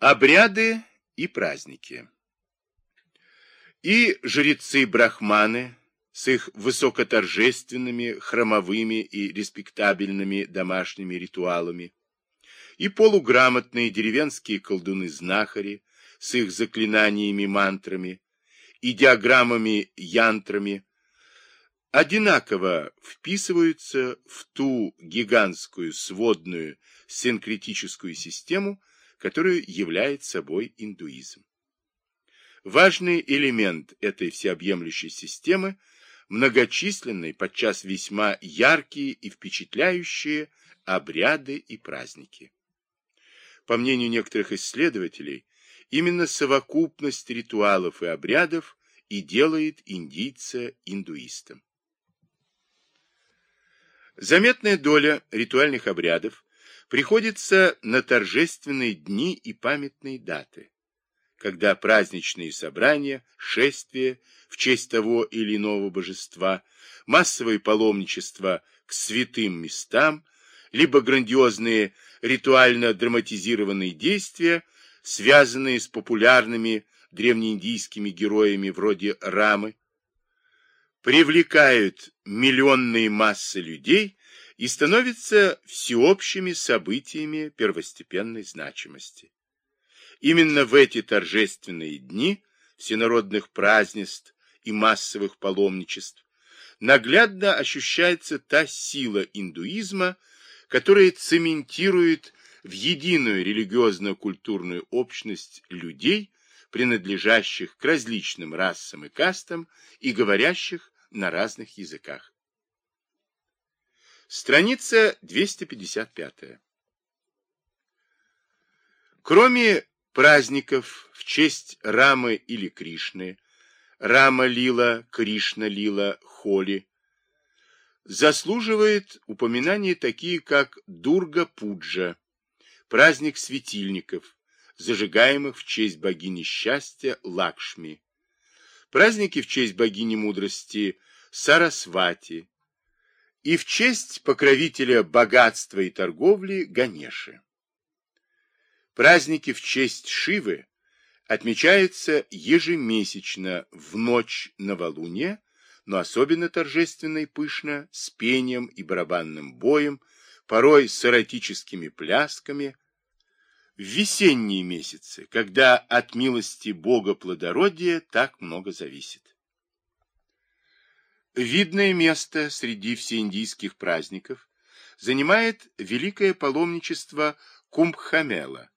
Обряды и праздники. И жрецы-брахманы с их высокоторжественными, хромовыми и респектабельными домашними ритуалами, и полуграмотные деревенские колдуны-знахари с их заклинаниями-мантрами и диаграммами-янтрами, одинаково вписываются в ту гигантскую сводную синкретическую систему, которую является собой индуизм. Важный элемент этой всеобъемлющей системы – многочисленные, подчас весьма яркие и впечатляющие обряды и праздники. По мнению некоторых исследователей, именно совокупность ритуалов и обрядов и делает индийца индуистом. Заметная доля ритуальных обрядов приходится на торжественные дни и памятные даты, когда праздничные собрания, шествия в честь того или иного божества, массовое паломничество к святым местам, либо грандиозные ритуально драматизированные действия, связанные с популярными древнеиндийскими героями вроде Рамы, привлекают миллионные массы людей и становятся всеобщими событиями первостепенной значимости. Именно в эти торжественные дни всенародных празднеств и массовых паломничеств наглядно ощущается та сила индуизма, которая цементирует в единую религиозно-культурную общность людей, принадлежащих к различным расам и кастам и говорящих на разных языках. Страница 255. Кроме праздников в честь Рамы или Кришны, Рама-лила, Кришна-лила, Холи, заслуживает упоминания такие, как Дурга-Пуджа, праздник светильников, зажигаемых в честь богини счастья Лакшми, праздники в честь богини мудрости Сарасвати, и в честь покровителя богатства и торговли Ганеши. Праздники в честь Шивы отмечаются ежемесячно в ночь новолуния, но особенно торжественно и пышно, с пением и барабанным боем, порой с эротическими плясками, в весенние месяцы, когда от милости Бога плодородия так много зависит. Видное место среди всеиндийских праздников занимает великое паломничество Кумбхамела,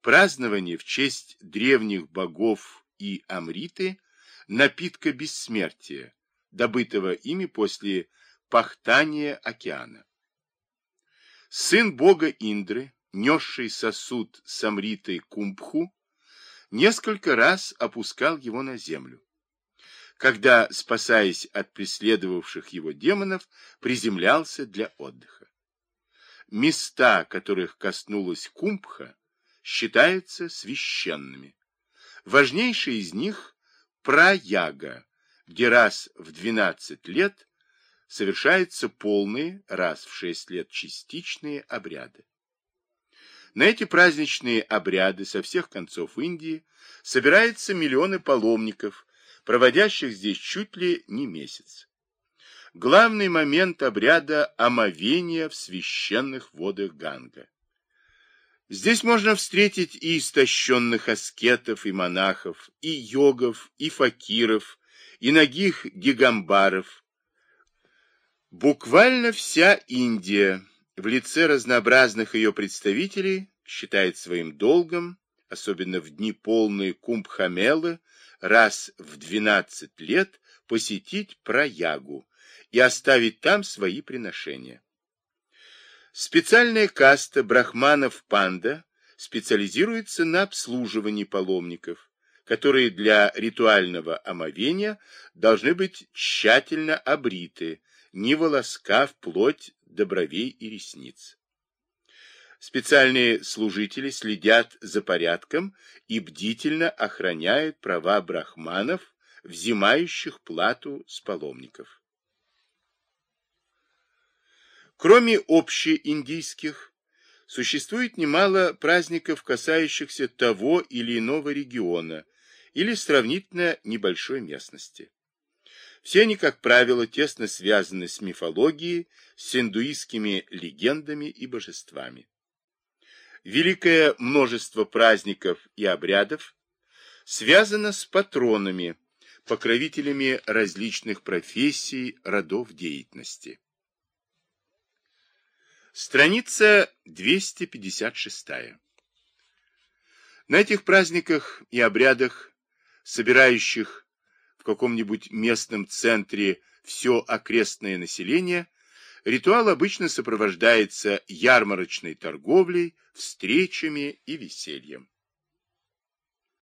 празднование в честь древних богов и Амриты, напитка бессмертия, добытого ими после пахтания океана. Сын бога Индры, несший сосуд с Амритой Кумбху, несколько раз опускал его на землю когда, спасаясь от преследовавших его демонов, приземлялся для отдыха. Места, которых коснулась Кумбха, считаются священными. Важнейший из них – Праяга, где раз в 12 лет совершаются полные, раз в 6 лет частичные обряды. На эти праздничные обряды со всех концов Индии собираются миллионы паломников, проводящих здесь чуть ли не месяц. Главный момент обряда – омовения в священных водах Ганга. Здесь можно встретить и истощенных аскетов и монахов, и йогов, и факиров, и ногих гигамбаров. Буквально вся Индия в лице разнообразных ее представителей считает своим долгом, особенно в дни полные кумбхамелы, раз в 12 лет посетить Праягу и оставить там свои приношения. Специальная каста брахманов-панда специализируется на обслуживании паломников, которые для ритуального омовения должны быть тщательно обриты, не волоска вплоть до бровей и ресниц. Специальные служители следят за порядком и бдительно охраняют права брахманов, взимающих плату с паломников. Кроме общеиндийских, Существует немало праздников, касающихся того или иного региона или сравнительно небольшой местности. Все они, как правило, тесно связаны с мифологией, с индуистскими легендами и божествами. Великое множество праздников и обрядов связано с патронами, покровителями различных профессий, родов деятельности. Страница 256. На этих праздниках и обрядах, собирающих в каком-нибудь местном центре все окрестное население, ритуал обычно сопровождается ярмарочной торговлей, встречами и весельем.